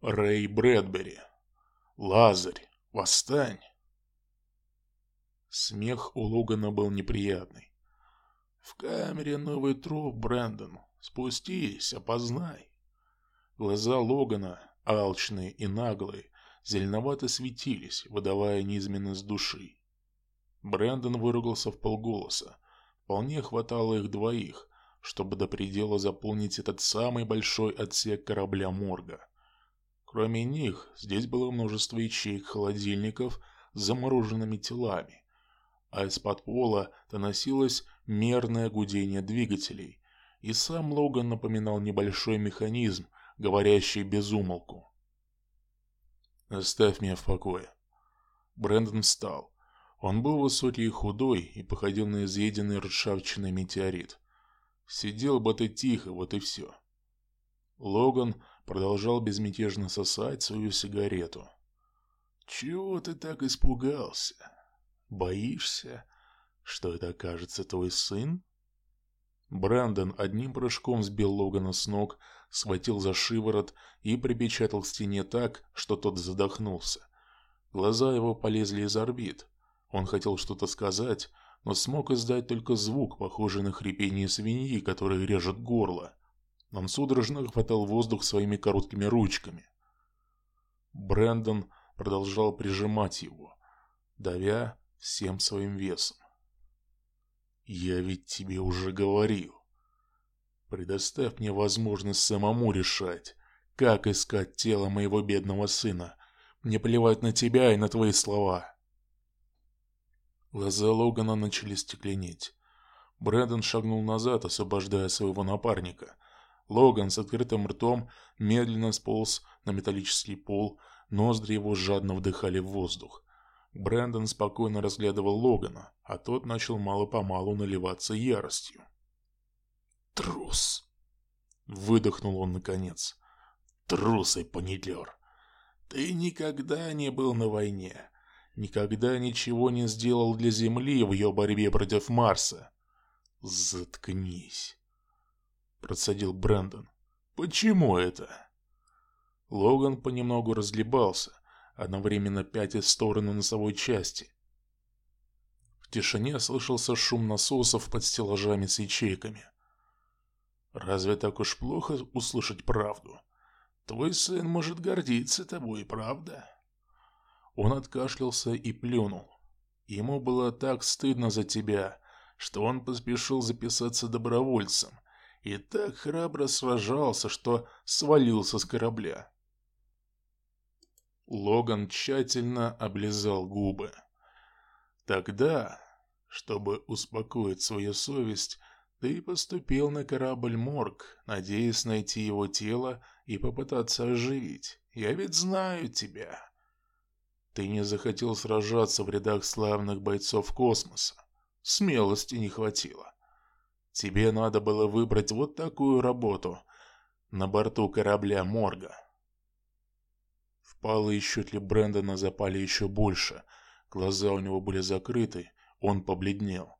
Рэй Брэдбери. Лазарь, восстань. Смех у Логана был неприятный. В камере новый труп, Брэндон. Спустись, опознай. Глаза Логана, алчные и наглые, зеленовато светились, выдавая низменность души. Брэндон выругался в полголоса. Вполне хватало их двоих, чтобы до предела заполнить этот самый большой отсек корабля морга. Кроме них, здесь было множество ячеек холодильников с замороженными телами, а из-под пола доносилось мерное гудение двигателей, и сам Логан напоминал небольшой механизм, говорящий без умолку. «Оставь меня в покое». Брэндон встал. Он был высокий и худой и походил на изъеденный ржавчиной метеорит. Сидел бы ты тихо, вот и все. Логан продолжал безмятежно сосать свою сигарету. «Чего ты так испугался? Боишься, что это окажется твой сын?» Брэндон одним прыжком сбил Логана с ног, схватил за шиворот и припечатал к стене так, что тот задохнулся. Глаза его полезли из орбит. Он хотел что-то сказать, но смог издать только звук, похожий на хрипение свиньи, которая режет горло. Он судорожно хватал воздух своими короткими ручками. Брэндон продолжал прижимать его, давя всем своим весом. «Я ведь тебе уже говорил. Предоставь мне возможность самому решать, как искать тело моего бедного сына. Мне плевать на тебя и на твои слова». Глаза Логана начали стекленеть. Брэндон шагнул назад, освобождая своего напарника – Логан с открытым ртом медленно сполз на металлический пол, ноздри его жадно вдыхали в воздух. Брэндон спокойно разглядывал Логана, а тот начал мало-помалу наливаться яростью. «Трус!» — выдохнул он наконец. «Трус и паникер! Ты никогда не был на войне, никогда ничего не сделал для Земли в ее борьбе против Марса. Заткнись!» Процедил Брэндон. Почему это? Логан понемногу разлибался, одновременно пятя в сторону носовой части. В тишине слышался шум насосов под стеллажами с ячейками. Разве так уж плохо услышать правду? Твой сын может гордиться тобой, правда? Он откашлялся и плюнул. Ему было так стыдно за тебя, что он поспешил записаться добровольцем и так храбро сражался, что свалился с корабля. Логан тщательно облизал губы. Тогда, чтобы успокоить свою совесть, ты поступил на корабль Морг, надеясь найти его тело и попытаться оживить. Я ведь знаю тебя. Ты не захотел сражаться в рядах славных бойцов космоса. Смелости не хватило. Тебе надо было выбрать вот такую работу на борту корабля Морга. Впалые щетли Брэндона запали еще больше. Глаза у него были закрыты, он побледнел.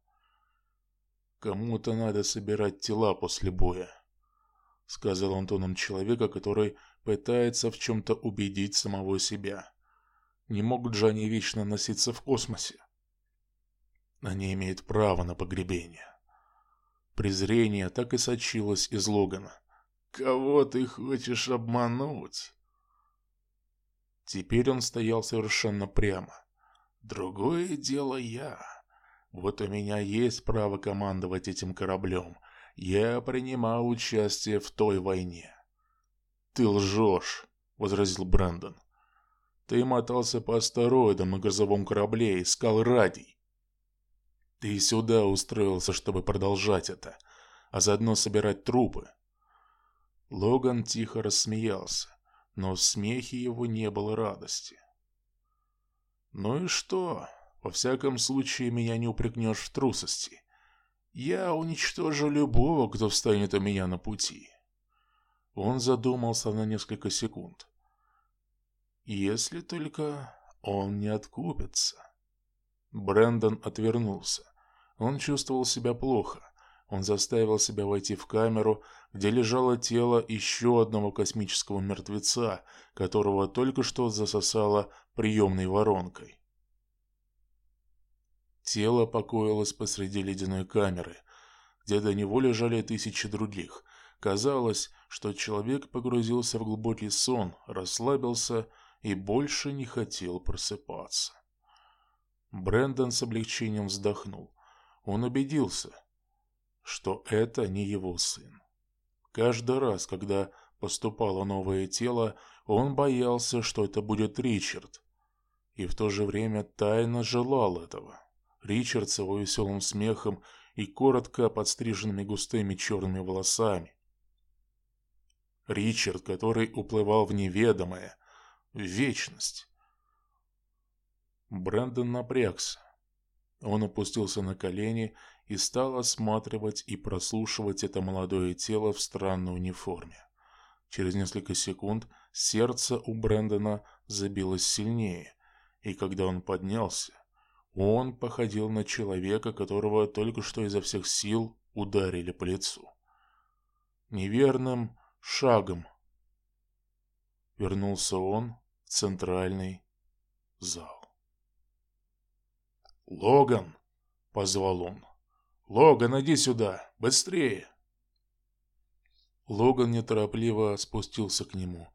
«Кому-то надо собирать тела после боя», — сказал он тоном человека, который пытается в чем-то убедить самого себя. «Не могут же они вечно носиться в космосе?» Они имеют право на погребение. Презрение так и сочилось из Логана. «Кого ты хочешь обмануть?» Теперь он стоял совершенно прямо. «Другое дело я. Вот у меня есть право командовать этим кораблем. Я принимал участие в той войне». «Ты лжешь», — возразил Брэндон. «Ты мотался по астероидам на грузовом корабле, искал радий. Ты сюда устроился, чтобы продолжать это, а заодно собирать трупы. Логан тихо рассмеялся, но в смехе его не было радости. Ну и что? Во всяком случае, меня не упрекнешь в трусости. Я уничтожу любого, кто встанет у меня на пути. Он задумался на несколько секунд. Если только он не откупится. Брендон отвернулся. Он чувствовал себя плохо. он заставил себя войти в камеру, где лежало тело еще одного космического мертвеца, которого только что засосало приемной воронкой. Тело покоилось посреди ледяной камеры, где до него лежали тысячи других. Казалось, что человек погрузился в глубокий сон, расслабился и больше не хотел просыпаться. Брендон с облегчением вздохнул. Он убедился, что это не его сын. Каждый раз, когда поступало новое тело, он боялся, что это будет Ричард, и в то же время тайно желал этого. Ричард с его веселым смехом и коротко подстриженными густыми черными волосами. Ричард, который уплывал в неведомое, в вечность. Брэндон напрягся. Он опустился на колени и стал осматривать и прослушивать это молодое тело в странной униформе. Через несколько секунд сердце у Брэндона забилось сильнее, и когда он поднялся, он походил на человека, которого только что изо всех сил ударили по лицу. Неверным шагом вернулся он в центральный зал. «Логан!» — позвал он. «Логан, иди сюда! Быстрее!» Логан неторопливо спустился к нему,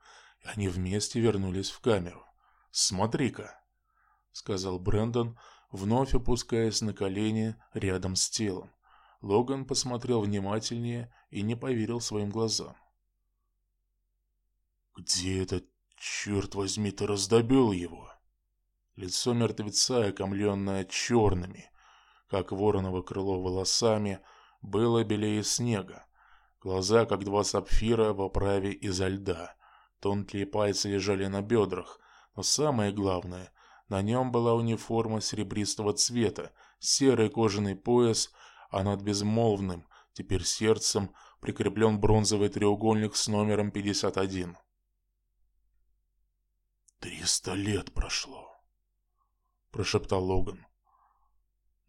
и они вместе вернулись в камеру. «Смотри-ка!» — сказал Брэндон, вновь опускаясь на колени рядом с телом. Логан посмотрел внимательнее и не поверил своим глазам. «Где этот, черт возьми, ты раздобил его?» Лицо мертвеца, окомленное черными, как вороново крыло волосами, было белее снега. Глаза, как два сапфира в оправе изо льда. Тонкие пальцы лежали на бедрах, но самое главное, на нем была униформа серебристого цвета, серый кожаный пояс, а над безмолвным, теперь сердцем, прикреплен бронзовый треугольник с номером 51. «Триста лет прошло», — прошептал Логан.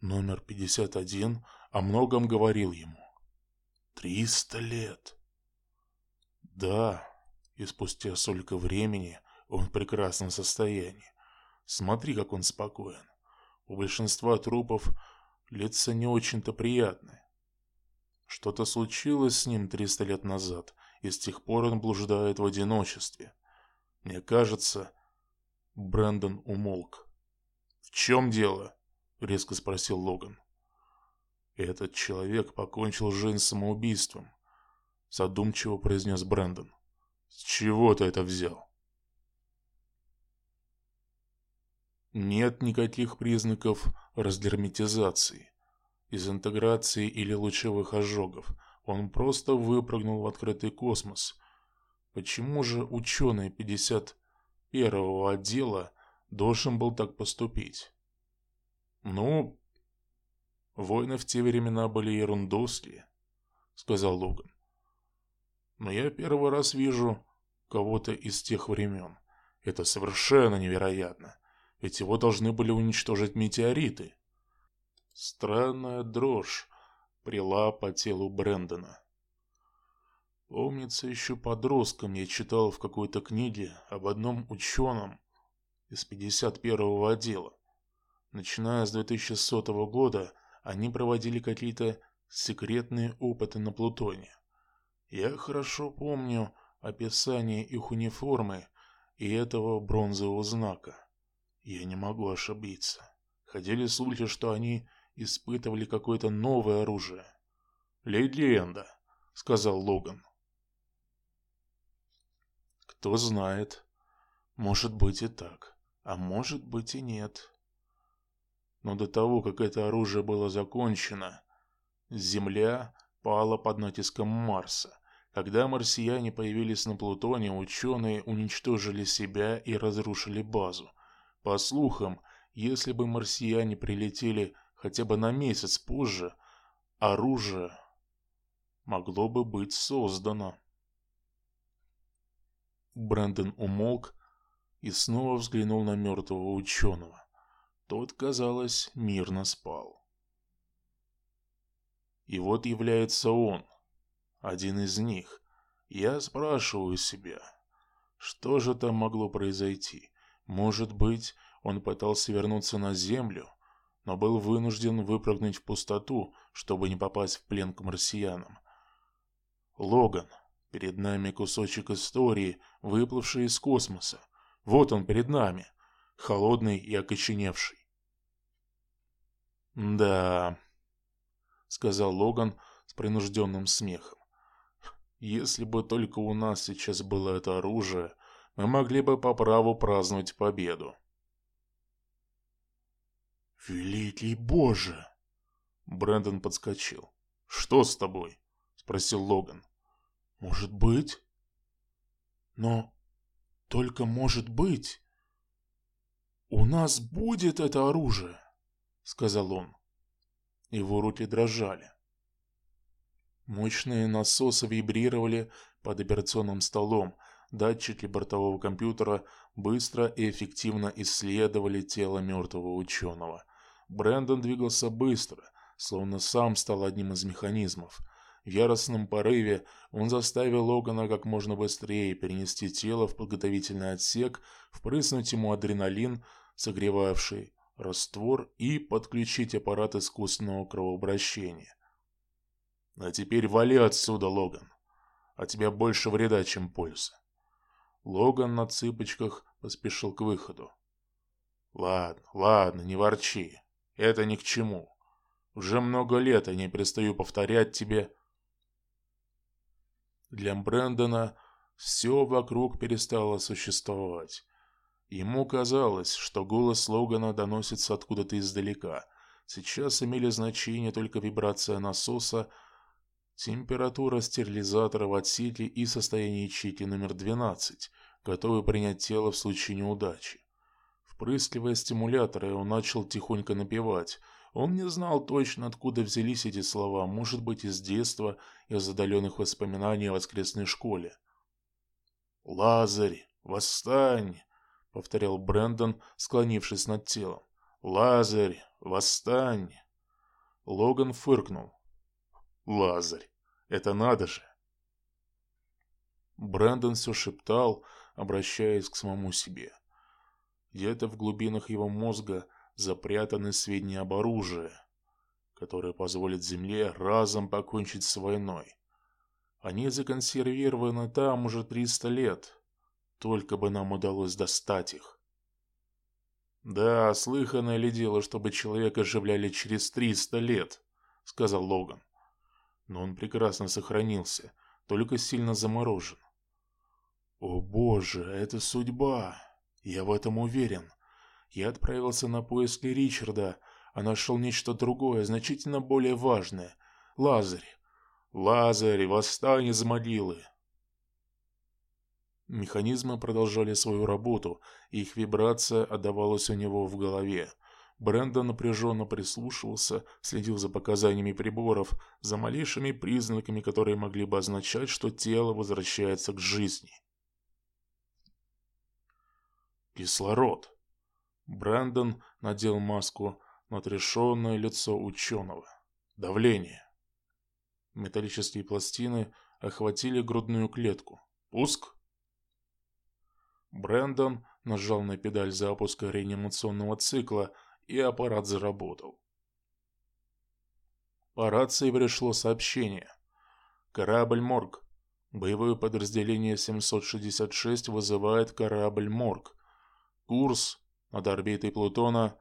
Номер 51 о многом говорил ему. «Триста лет!» «Да, и спустя столько времени он в прекрасном состоянии. Смотри, как он спокоен. У большинства трупов лица не очень-то приятные. Что-то случилось с ним 300 лет назад, и с тех пор он блуждает в одиночестве. Мне кажется, Брэндон умолк. «В чем дело?» — резко спросил Логан. «Этот человек покончил жизнь самоубийством», — задумчиво произнес Брэндон. «С чего ты это взял?» Нет никаких признаков раздерматизации, изинтеграции или лучевых ожогов. Он просто выпрыгнул в открытый космос. Почему же ученый 51-го отдела должен был так поступить? Ну, войны в те времена были ерундовские, сказал Логан. Но я первый раз вижу кого-то из тех времен. Это совершенно невероятно ведь его должны были уничтожить метеориты. Странная дрожь прила по телу Брэндона. Помнится, еще подростком я читал в какой-то книге об одном ученом из 51-го отдела. Начиная с 2100 года они проводили какие-то секретные опыты на Плутоне. Я хорошо помню описание их униформы и этого бронзового знака. Я не могу ошибиться. Ходили слухи, что они испытывали какое-то новое оружие. «Легенда», — сказал Логан. «Кто знает. Может быть и так, а может быть и нет». Но до того, как это оружие было закончено, Земля пала под натиском Марса. Когда марсиане появились на Плутоне, ученые уничтожили себя и разрушили базу. По слухам, если бы марсиане прилетели хотя бы на месяц позже, оружие могло бы быть создано. Брэндон умолк и снова взглянул на мертвого ученого. Тот, казалось, мирно спал. И вот является он, один из них. Я спрашиваю себя, что же там могло произойти? Может быть, он пытался вернуться на землю, но был вынужден выпрыгнуть в пустоту, чтобы не попасть в плен к марсианам. Логан, перед нами кусочек истории, выплывший из космоса. Вот он перед нами, холодный и окоченевший. «Да», — сказал Логан с принужденным смехом. «Если бы только у нас сейчас было это оружие, мы могли бы по праву праздновать победу». «Великий Боже!» Брэндон подскочил. «Что с тобой?» — спросил Логан. «Может быть?» «Но только может быть...» «У нас будет это оружие!» — сказал он. Его руки дрожали. Мощные насосы вибрировали под операционным столом, датчики бортового компьютера быстро и эффективно исследовали тело мертвого ученого — Брэндон двигался быстро, словно сам стал одним из механизмов. В яростном порыве он заставил Логана как можно быстрее перенести тело в подготовительный отсек, впрыснуть ему адреналин, согревавший раствор и подключить аппарат искусственного кровообращения. «А теперь вали отсюда, Логан. От тебя больше вреда, чем пользы». Логан на цыпочках поспешил к выходу. «Ладно, ладно, не ворчи. Это ни к чему. Уже много лет я не перестаю повторять тебе. Для Брэндона все вокруг перестало существовать. Ему казалось, что голос Логана доносится откуда-то издалека. Сейчас имели значение только вибрация насоса, температура стерилизатора в отсеке и состояние ячейки номер 12, готовый принять тело в случае неудачи. Впрыскивая стимуляторы, он начал тихонько напевать. Он не знал точно, откуда взялись эти слова, может быть, из детства, из отдаленных воспоминаний о воскресной школе. «Лазарь, восстань!» — повторял Брэндон, склонившись над телом. «Лазарь, восстань!» Логан фыркнул. «Лазарь, это надо же!» Брэндон все шептал, обращаясь к самому себе. Где-то в глубинах его мозга запрятаны сведения об оружии, которое позволит Земле разом покончить с войной. Они законсервированы там уже 300 лет. Только бы нам удалось достать их. «Да, слыханное ли дело, чтобы человека оживляли через 300 лет?» — сказал Логан. Но он прекрасно сохранился, только сильно заморожен. «О боже, это судьба!» Я в этом уверен. Я отправился на поиски Ричарда, а нашел нечто другое, значительно более важное. Лазарь. Лазарь, восстань из могилы. Механизмы продолжали свою работу, и их вибрация отдавалась у него в голове. Брэндон напряженно прислушивался, следил за показаниями приборов, за малейшими признаками, которые могли бы означать, что тело возвращается к жизни. Кислород. Брэндон надел маску на отрешенное лицо ученого. Давление. Металлические пластины охватили грудную клетку. Пуск. Брэндон нажал на педаль запуска реанимационного цикла, и аппарат заработал. По рации пришло сообщение. Корабль «Морг». Боевое подразделение 766 вызывает корабль «Морг». Курс над орбитой Плутона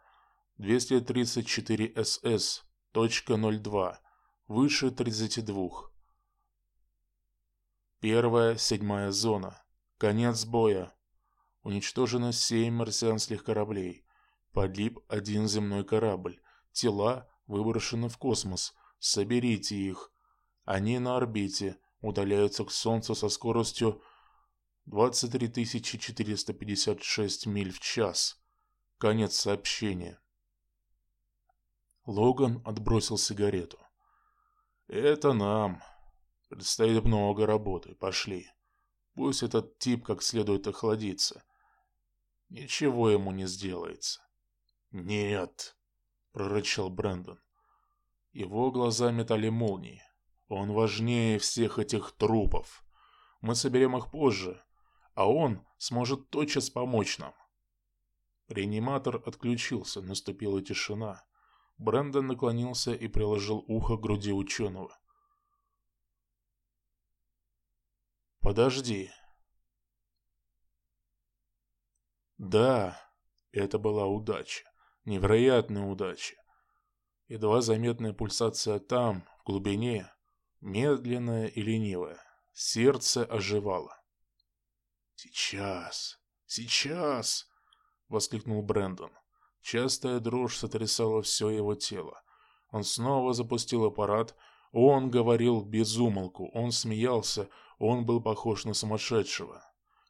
234 СС, точка 02, выше 32. Первая, седьмая зона. Конец боя. Уничтожено семь марсианских кораблей. Погиб один земной корабль. Тела выброшены в космос. Соберите их. Они на орбите, удаляются к Солнцу со скоростью 23 456 миль в час. Конец сообщения. Логан отбросил сигарету. Это нам. Предстоит много работы. Пошли. Пусть этот тип как следует охладится. Ничего ему не сделается. Нет, прорычал Брэндон. Его глаза метали молнии. Он важнее всех этих трупов. Мы соберем их позже, а он сможет тотчас помочь нам. Реаниматор отключился, наступила тишина. Брэндон наклонился и приложил ухо к груди ученого. «Подожди». Да, это была удача. Невероятная удача. Едва заметная пульсация там, в глубине, медленная и ленивая. Сердце оживало. «Сейчас! Сейчас!» — воскликнул Брэндон. Частая дрожь сотрясала все его тело. Он снова запустил аппарат. Он говорил без умолку. Он смеялся. Он был похож на сумасшедшего.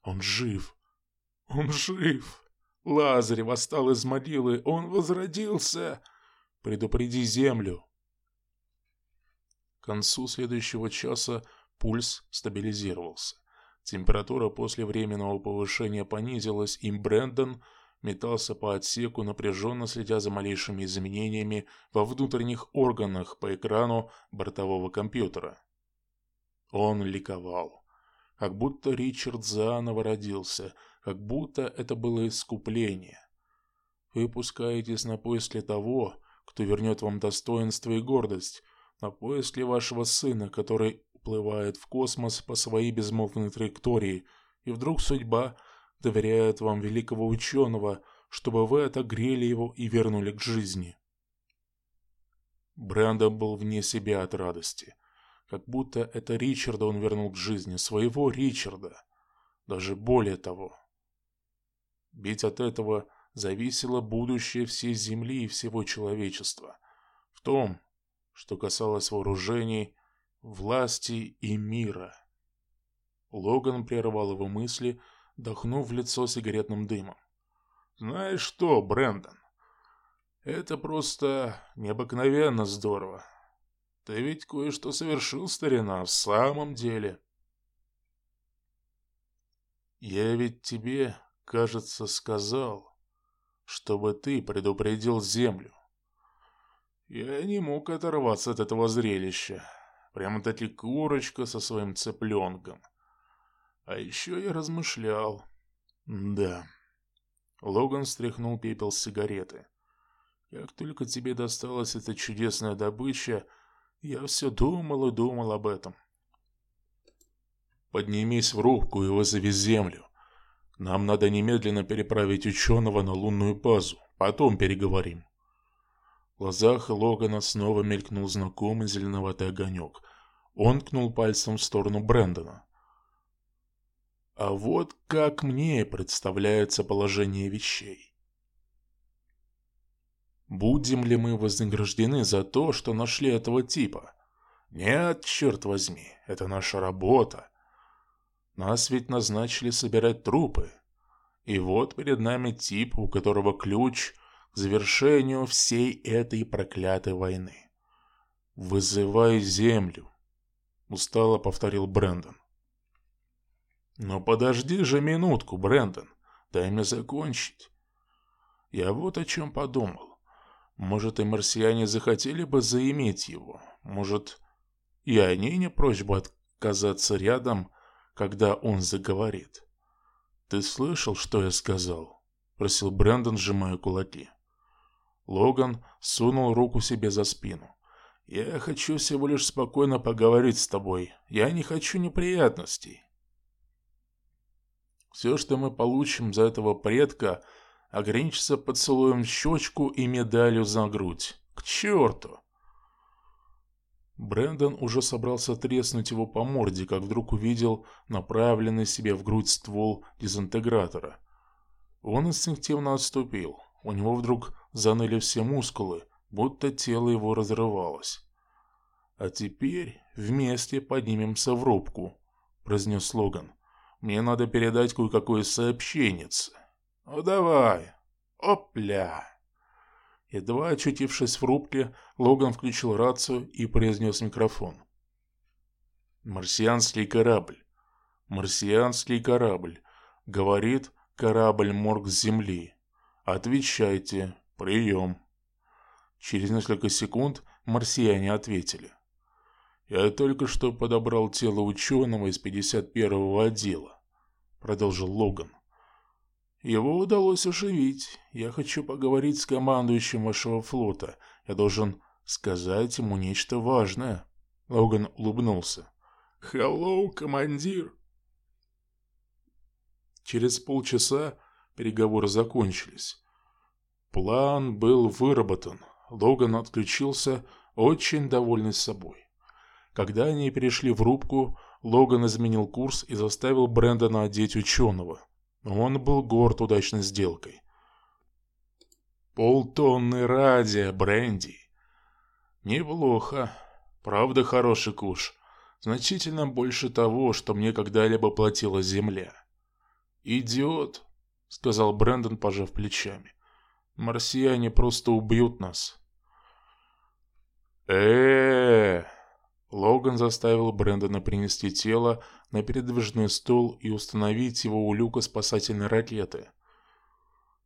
Он жив. Он жив. Лазарь восстал из могилы. Он возродился. Предупреди землю. К концу следующего часа пульс стабилизировался. Температура после временного повышения понизилась, и Брэндон метался по отсеку, напряженно следя за малейшими изменениями во внутренних органах по экрану бортового компьютера. Он ликовал. Как будто Ричард заново родился, как будто это было искупление. Вы пускаетесь на поиски того, кто вернет вам достоинство и гордость, на поиски вашего сына, который уплывает в космос по своей безмолвной траектории, и вдруг судьба доверяет вам великого ученого, чтобы вы отогрели его и вернули к жизни. Брэндон был вне себя от радости. Как будто это Ричарда он вернул к жизни, своего Ричарда. Даже более того. Ведь от этого зависело будущее всей Земли и всего человечества. В том, что касалось вооружений, власти и мира. Логан прервал его мысли, дохнув в лицо сигаретным дымом. «Знаешь что, Брэндон, это просто необыкновенно здорово. Ты ведь кое-что совершил, старина, в самом деле». «Я ведь тебе, кажется, сказал, чтобы ты предупредил Землю. Я не мог оторваться от этого зрелища. Прямо-таки курочка со своим цыпленком. А еще я размышлял. Да. Логан стряхнул пепел с сигареты. Как только тебе досталась эта чудесная добыча, я все думал и думал об этом. Поднимись в рубку и вызови землю. Нам надо немедленно переправить ученого на лунную базу. Потом переговорим. В глазах Логана снова мелькнул знакомый зеленоватый огонек. Он ткнул пальцем в сторону Брэндона. А вот как мне представляется положение вещей. Будем ли мы вознаграждены за то, что нашли этого типа? Нет, черт возьми, это наша работа. Нас ведь назначили собирать трупы. И вот перед нами тип, у которого ключ к завершению всей этой проклятой войны. «Вызывай землю», — устало повторил Брэндон. «Но подожди же минутку, Брэндон, дай мне закончить. Я вот о чем подумал. Может, и марсиане захотели бы заиметь его. Может, и они не прочь бы отказаться рядом, когда он заговорит. Ты слышал, что я сказал?» — просил Брэндон, сжимая кулаки. Логан сунул руку себе за спину. «Я хочу всего лишь спокойно поговорить с тобой. Я не хочу неприятностей. Все, что мы получим за этого предка, ограничится поцелуем щечку и медалью за грудь. К черту!» Брэндон уже собрался треснуть его по морде, как вдруг увидел направленный себе в грудь ствол дезинтегратора. Он инстинктивно отступил. У него вдруг заныли все мускулы, будто тело его разрывалось. «А теперь вместе поднимемся в рубку», — произнес Логан. «Мне надо передать кое-какое сообщение. Ну давай, опля!» Едва очутившись в рубке, Логан включил рацию и произнес микрофон. «Марсианский корабль. Марсианский корабль. Говорит корабль Морг с Земли. Отвечайте. Прием. Через несколько секунд марсиане ответили. «Я только что подобрал тело ученого из 51-го отдела», — продолжил Логан. «Его удалось оживить. Я хочу поговорить с командующим вашего флота. Я должен сказать ему нечто важное». Логан улыбнулся. «Хеллоу, командир!» Через полчаса переговоры закончились. План был выработан. Логан отключился, очень довольный собой. Когда они перешли в рубку, Логан изменил курс и заставил Брэндона одеть ученого. Он был горд удачной сделкой. Полтонны радия, бренди. Неплохо. Правда, хороший куш. Значительно больше того, что мне когда-либо платила земля. «Идиот», — сказал Брэндон, пожав плечами. «Марсиане просто убьют нас». э Логан заставил Брэндона принести тело на передвижной стол и установить его у люка спасательной ракеты.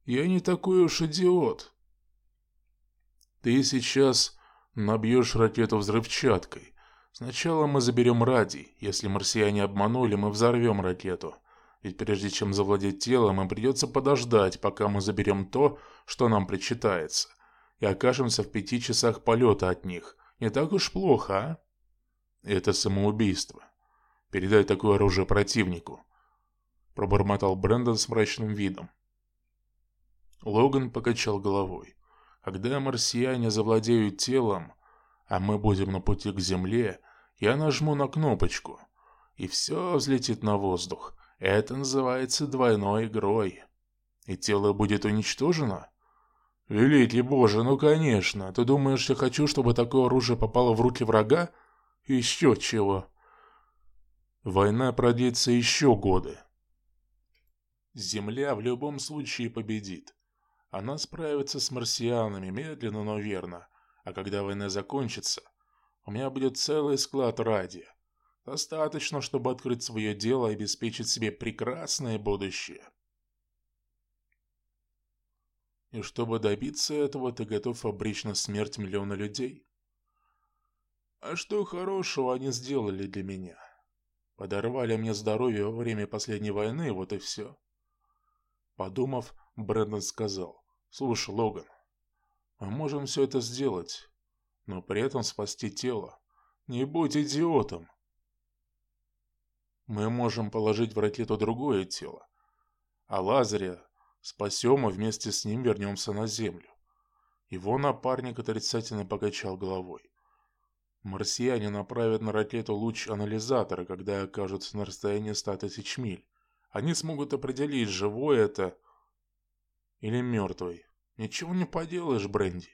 «Я не такой уж идиот». «Ты сейчас набьешь ракету взрывчаткой. Сначала мы заберем радий. Если марсиане обманули, мы взорвем ракету. Ведь прежде чем завладеть телом, им придется подождать, пока мы заберем то, что нам причитается, и окажемся в пяти часах полета от них. Не так уж плохо, а? Это самоубийство. Передай такое оружие противнику. Пробормотал Брэндон с мрачным видом. Логан покачал головой. Когда марсиане завладеют телом, а мы будем на пути к Земле, я нажму на кнопочку, и все взлетит на воздух. Это называется двойной игрой. И тело будет уничтожено? Великий боже, ну конечно. Ты думаешь, я хочу, чтобы такое оружие попало в руки врага? Еще чего. Война продлится еще годы. Земля в любом случае победит. Она справится с марсианами медленно, но верно. А когда война закончится, у меня будет целый склад радия. Достаточно, чтобы открыть свое дело и обеспечить себе прекрасное будущее. И чтобы добиться этого, ты готов обречь на смерть миллиона людей? А что хорошего они сделали для меня? Подорвали мне здоровье во время последней войны, вот и все. Подумав, Брэндон сказал, «Слушай, Логан, мы можем все это сделать, но при этом спасти тело. Не будь идиотом. Мы можем положить в ракету другое тело, а Лазаря спасем и вместе с ним вернемся на Землю. Его напарник отрицательно покачал головой. Марсиане направят на ракету луч анализатора, когда окажутся на расстоянии ста тысяч миль. Они смогут определить, живой это или мертвый. Ничего не поделаешь, Бренди.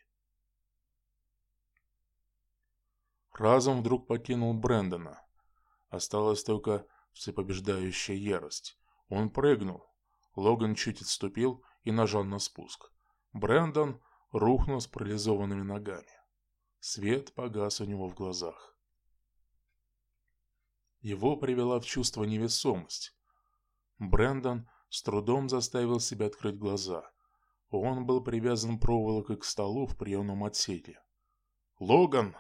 Разум вдруг покинул Брэндона. Осталось только всепобеждающая ярость. Он прыгнул. Логан чуть отступил и нажал на спуск. Брэндон рухнул с парализованными ногами. Свет погас у него в глазах. Его привела в чувство невесомость. Брэндон с трудом заставил себя открыть глаза. Он был привязан проволокой к столу в приемном отсеке. «Логан!»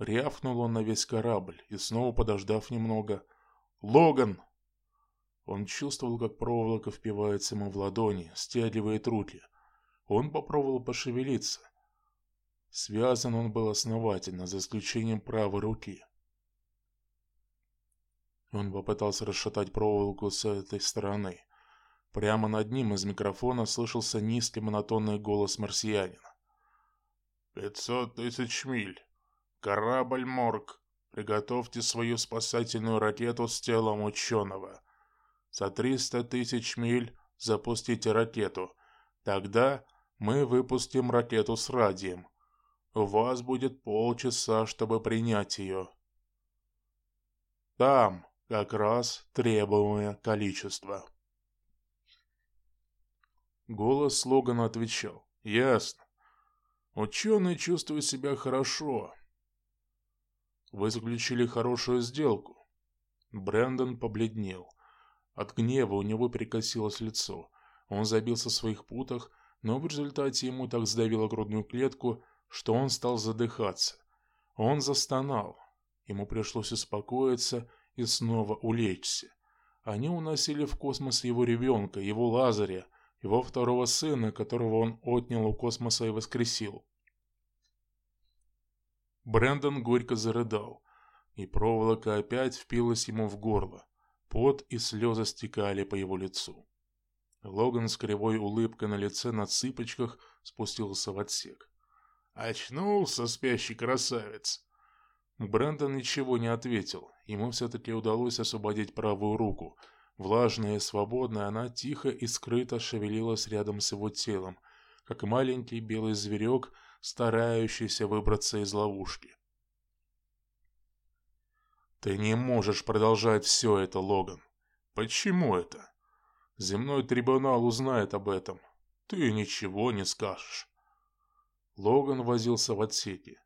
Рявкнул он на весь корабль и, снова подождав немного, Логан!» Он чувствовал, как проволока впивается ему в ладони, стягивает руки. Он попробовал пошевелиться. Связан он был основательно, за исключением правой руки. Он попытался расшатать проволоку с этой стороны. Прямо над ним из микрофона слышался низкий монотонный голос марсианина. «Пятьсот тысяч миль. Корабль Морг. Приготовьте свою спасательную ракету с телом ученого. За 300 тысяч миль запустите ракету. Тогда мы выпустим ракету с радием. У вас будет полчаса, чтобы принять ее. Там как раз требуемое количество. Голос Логана отвечал. Ясно. Ученый чувствует себя хорошо. Вы заключили хорошую сделку. Брэндон побледнел. От гнева у него перекосилось лицо. Он забился в своих путах, но в результате ему так сдавило грудную клетку, что он стал задыхаться. Он застонал. Ему пришлось успокоиться и снова улечься. Они уносили в космос его ребенка, его Лазаря, его второго сына, которого он отнял у космоса и воскресил. Брэндон горько зарыдал, и проволока опять впилась ему в горло. Пот и слезы стекали по его лицу. Логан с кривой улыбкой на лице на цыпочках спустился в отсек. «Очнулся, спящий красавец!» Брэндон ничего не ответил. Ему все-таки удалось освободить правую руку. Влажная и свободная, она тихо и скрыто шевелилась рядом с его телом, как маленький белый зверек, старающийся выбраться из ловушки. «Ты не можешь продолжать все это, Логан. Почему это? Земной трибунал узнает об этом. Ты ничего не скажешь». Логан возился в отсеке.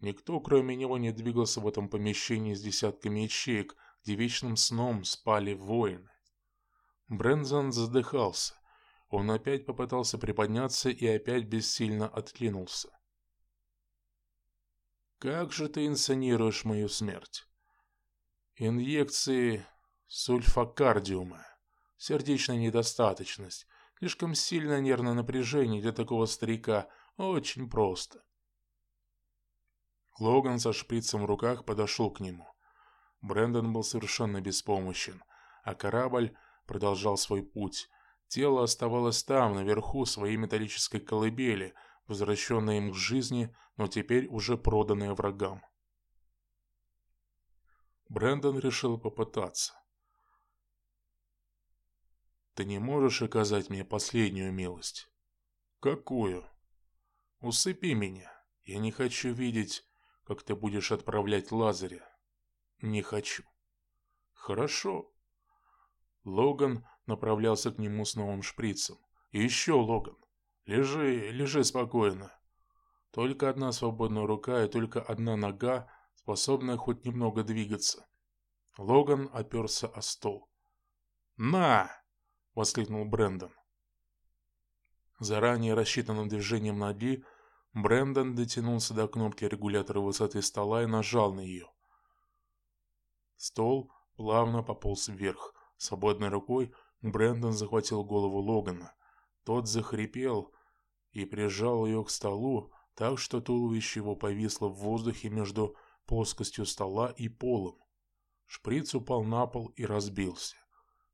Никто, кроме него, не двигался в этом помещении с десятками ячеек, где вечным сном спали воины. Брензон задыхался. Он опять попытался приподняться и опять бессильно откинулся. Как же ты инсценируешь мою смерть? Инъекции сульфакардиума, сердечная недостаточность, слишком сильное нервное напряжение для такого старика, очень просто. Логан со шприцем в руках подошел к нему. Брэндон был совершенно беспомощен, а корабль продолжал свой путь. Тело оставалось там, наверху своей металлической колыбели, возвращенное им к жизни, но теперь уже проданное врагам. Брэндон решил попытаться. «Ты не можешь оказать мне последнюю милость?» «Какую?» «Усыпи меня. Я не хочу видеть, как ты будешь отправлять Лазаря». «Не хочу». «Хорошо». Логан направлялся к нему с новым шприцем. еще, Логан. Лежи, лежи спокойно. Только одна свободная рука и только одна нога, способная хоть немного двигаться. Логан оперся о стол. «На!» — воскликнул Брэндон. Заранее рассчитанным движением ноги Брэндон дотянулся до кнопки регулятора высоты стола и нажал на нее. Стол плавно пополз вверх. Свободной рукой Брэндон захватил голову Логана. Тот захрипел и прижал ее к столу, так что туловище его повисло в воздухе между плоскостью стола и полом. Шприц упал на пол и разбился.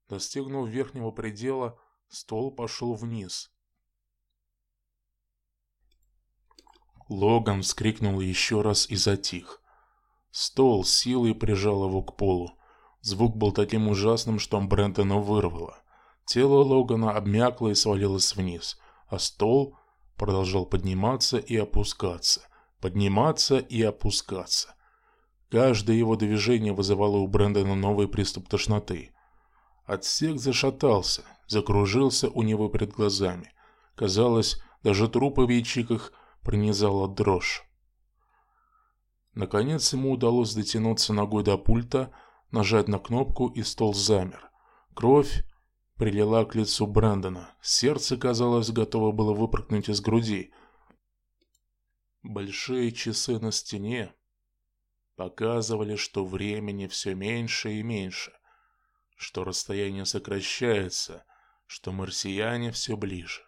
Достигнув верхнего предела, стол пошел вниз. Логан вскрикнул еще раз и затих. Стол силой прижал его к полу. Звук был таким ужасным, что Брентона вырвало. Тело Логана обмякло и свалилось вниз, а стол продолжал подниматься и опускаться, подниматься и опускаться. Каждое его движение вызывало у Брэндона новый приступ тошноты. Отсек зашатался, закружился у него перед глазами. Казалось, даже трупы в ячейках пронизала дрожь. Наконец ему удалось дотянуться ногой до пульта, нажать на кнопку, и стол замер. Кровь прилила к лицу Брэндона. Сердце, казалось, готово было выпрыгнуть из груди. Большие часы на стене показывали, что времени все меньше и меньше, что расстояние сокращается, что марсиане все ближе.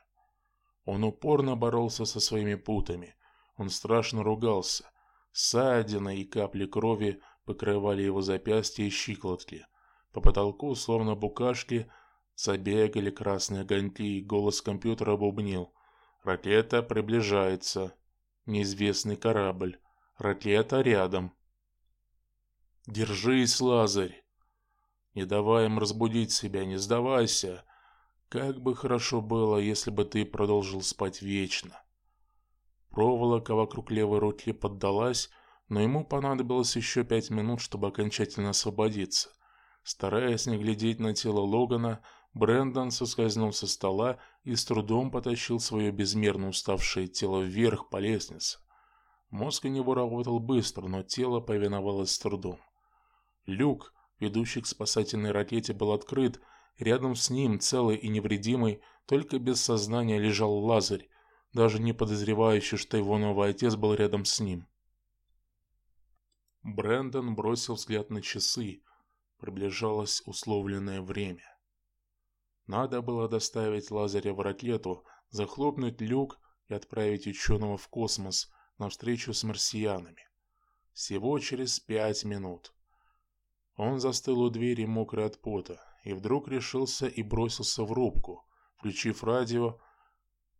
Он упорно боролся со своими путами. Он страшно ругался. Ссадины и капли крови покрывали его запястья и щиколотки. По потолку, словно букашки, забегали красные огоньки, и голос компьютера бубнил. «Ракета приближается. Неизвестный корабль. Ракета рядом». «Держись, Лазарь!» «Не давай им разбудить себя, не сдавайся!» Как бы хорошо было, если бы ты продолжил спать вечно. Проволока вокруг левой руки поддалась, но ему понадобилось еще пять минут, чтобы окончательно освободиться. Стараясь не глядеть на тело Логана, Брэндон соскользнул со стола и с трудом потащил свое безмерно уставшее тело вверх по лестнице. Мозг у него работал быстро, но тело повиновалось с трудом. Люк, ведущий к спасательной ракете, был открыт, Рядом с ним, целый и невредимый, только без сознания лежал Лазарь, даже не подозревающий, что его новый отец был рядом с ним. Брэндон бросил взгляд на часы. Приближалось условленное время. Надо было доставить Лазаря в ракету, захлопнуть люк и отправить ученого в космос на встречу с марсианами. Всего через пять минут. Он застыл у двери, мокрый от пота, и вдруг решился и бросился в рубку. Включив радио,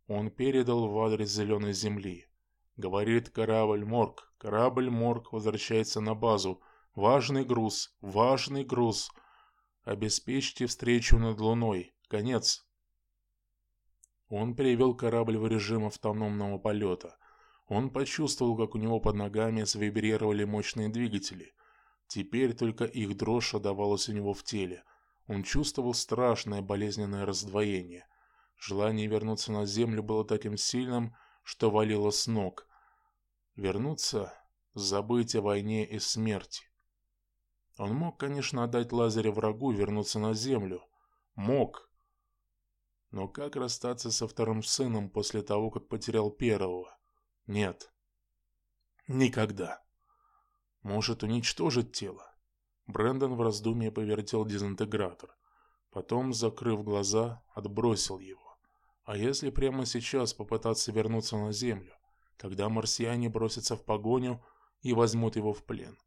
он передал в адрес Зеленой Земли. Говорит корабль Морг. Корабль Морг возвращается на базу. Важный груз, важный груз. Обеспечьте встречу над Луной. Конец. Он перевел корабль в режим автономного полета. Он почувствовал, как у него под ногами завибрировали мощные двигатели. Теперь только их дрожь отдавалась у него в теле. Он чувствовал страшное болезненное раздвоение. Желание вернуться на землю было таким сильным, что валило с ног. Вернуться, забыть о войне и смерти. Он мог, конечно, отдать Лазаря врагу вернуться на землю. Мог. Но как расстаться со вторым сыном после того, как потерял первого? Нет. Никогда. Может уничтожить тело? Брэндон в раздумье повертел дезинтегратор. Потом, закрыв глаза, отбросил его. А если прямо сейчас попытаться вернуться на Землю, когда марсиане бросятся в погоню и возьмут его в плен?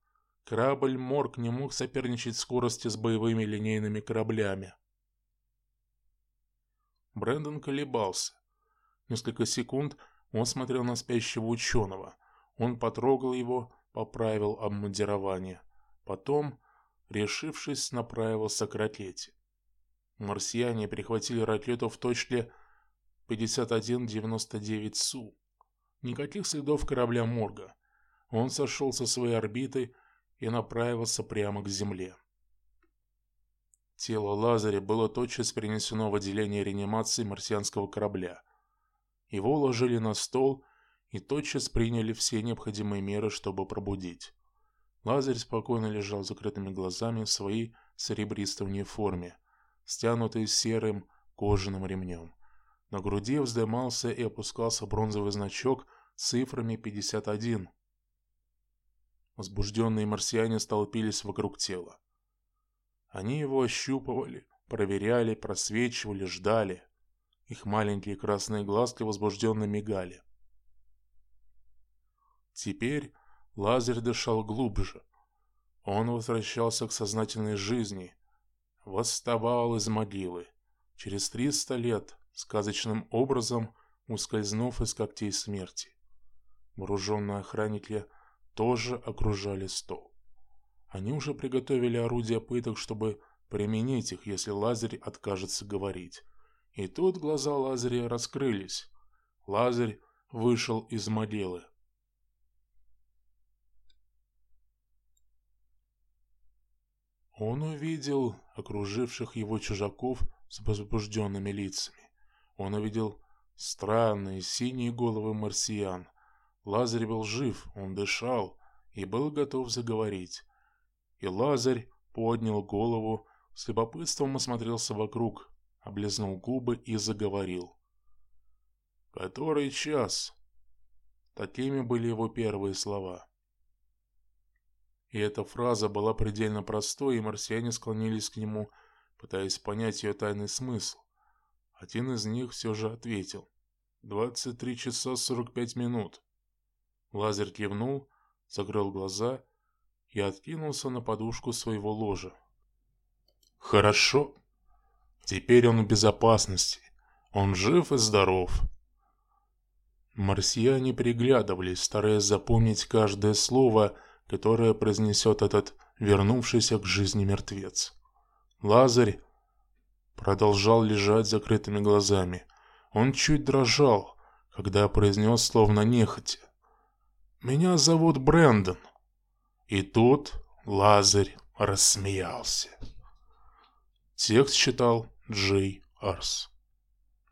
Корабль Морг не мог соперничать скорости с боевыми линейными кораблями. Брэндон колебался. Несколько секунд он смотрел на спящего ученого. Он потрогал его, поправил обмундирование. Потом, решившись, направился к ракете. Марсиане прихватили ракету в точке 5199 СУ. Никаких следов корабля Морга. Он сошел со своей орбиты и направился прямо к Земле. Тело Лазаря было тотчас перенесено в отделение реанимации марсианского корабля. Его уложили на стол и тотчас приняли все необходимые меры, чтобы пробудить. Лазарь спокойно лежал закрытыми глазами в своей серебристой униформе, стянутой серым кожаным ремнем. На груди вздымался и опускался бронзовый значок с цифрами 51. Возбужденные марсиане столпились вокруг тела. Они его ощупывали, проверяли, просвечивали, ждали. Их маленькие красные глазки возбужденно мигали. Теперь Лазарь дышал глубже. Он возвращался к сознательной жизни, восставал из могилы. Через триста лет сказочным образом ускользнув из когтей смерти. Вооруженные охранники тоже окружали стол. Они уже приготовили орудия пыток, чтобы применить их, если Лазарь откажется говорить. И тут глаза Лазаря раскрылись. Лазарь вышел из могилы. Он увидел окруживших его чужаков с возбужденными лицами. Он увидел странные синие головы марсиан. Лазарь был жив, он дышал и был готов заговорить. И Лазарь поднял голову, с любопытством осмотрелся вокруг, облизнул губы и заговорил. «Который час?» Такими были его первые слова. И эта фраза была предельно простой, и марсиане склонились к нему, пытаясь понять ее тайный смысл. Один из них все же ответил. «Двадцать три часа сорок пять минут». Лазер кивнул, закрыл глаза и откинулся на подушку своего ложа. «Хорошо. Теперь он в безопасности. Он жив и здоров». Марсиане приглядывались, стараясь запомнить каждое слово, которое произнесет этот вернувшийся к жизни мертвец. Лазарь продолжал лежать закрытыми глазами. Он чуть дрожал, когда произнес словно нехотя. «Меня зовут Брэндон». И тут Лазарь рассмеялся. Текст читал Джей Арс.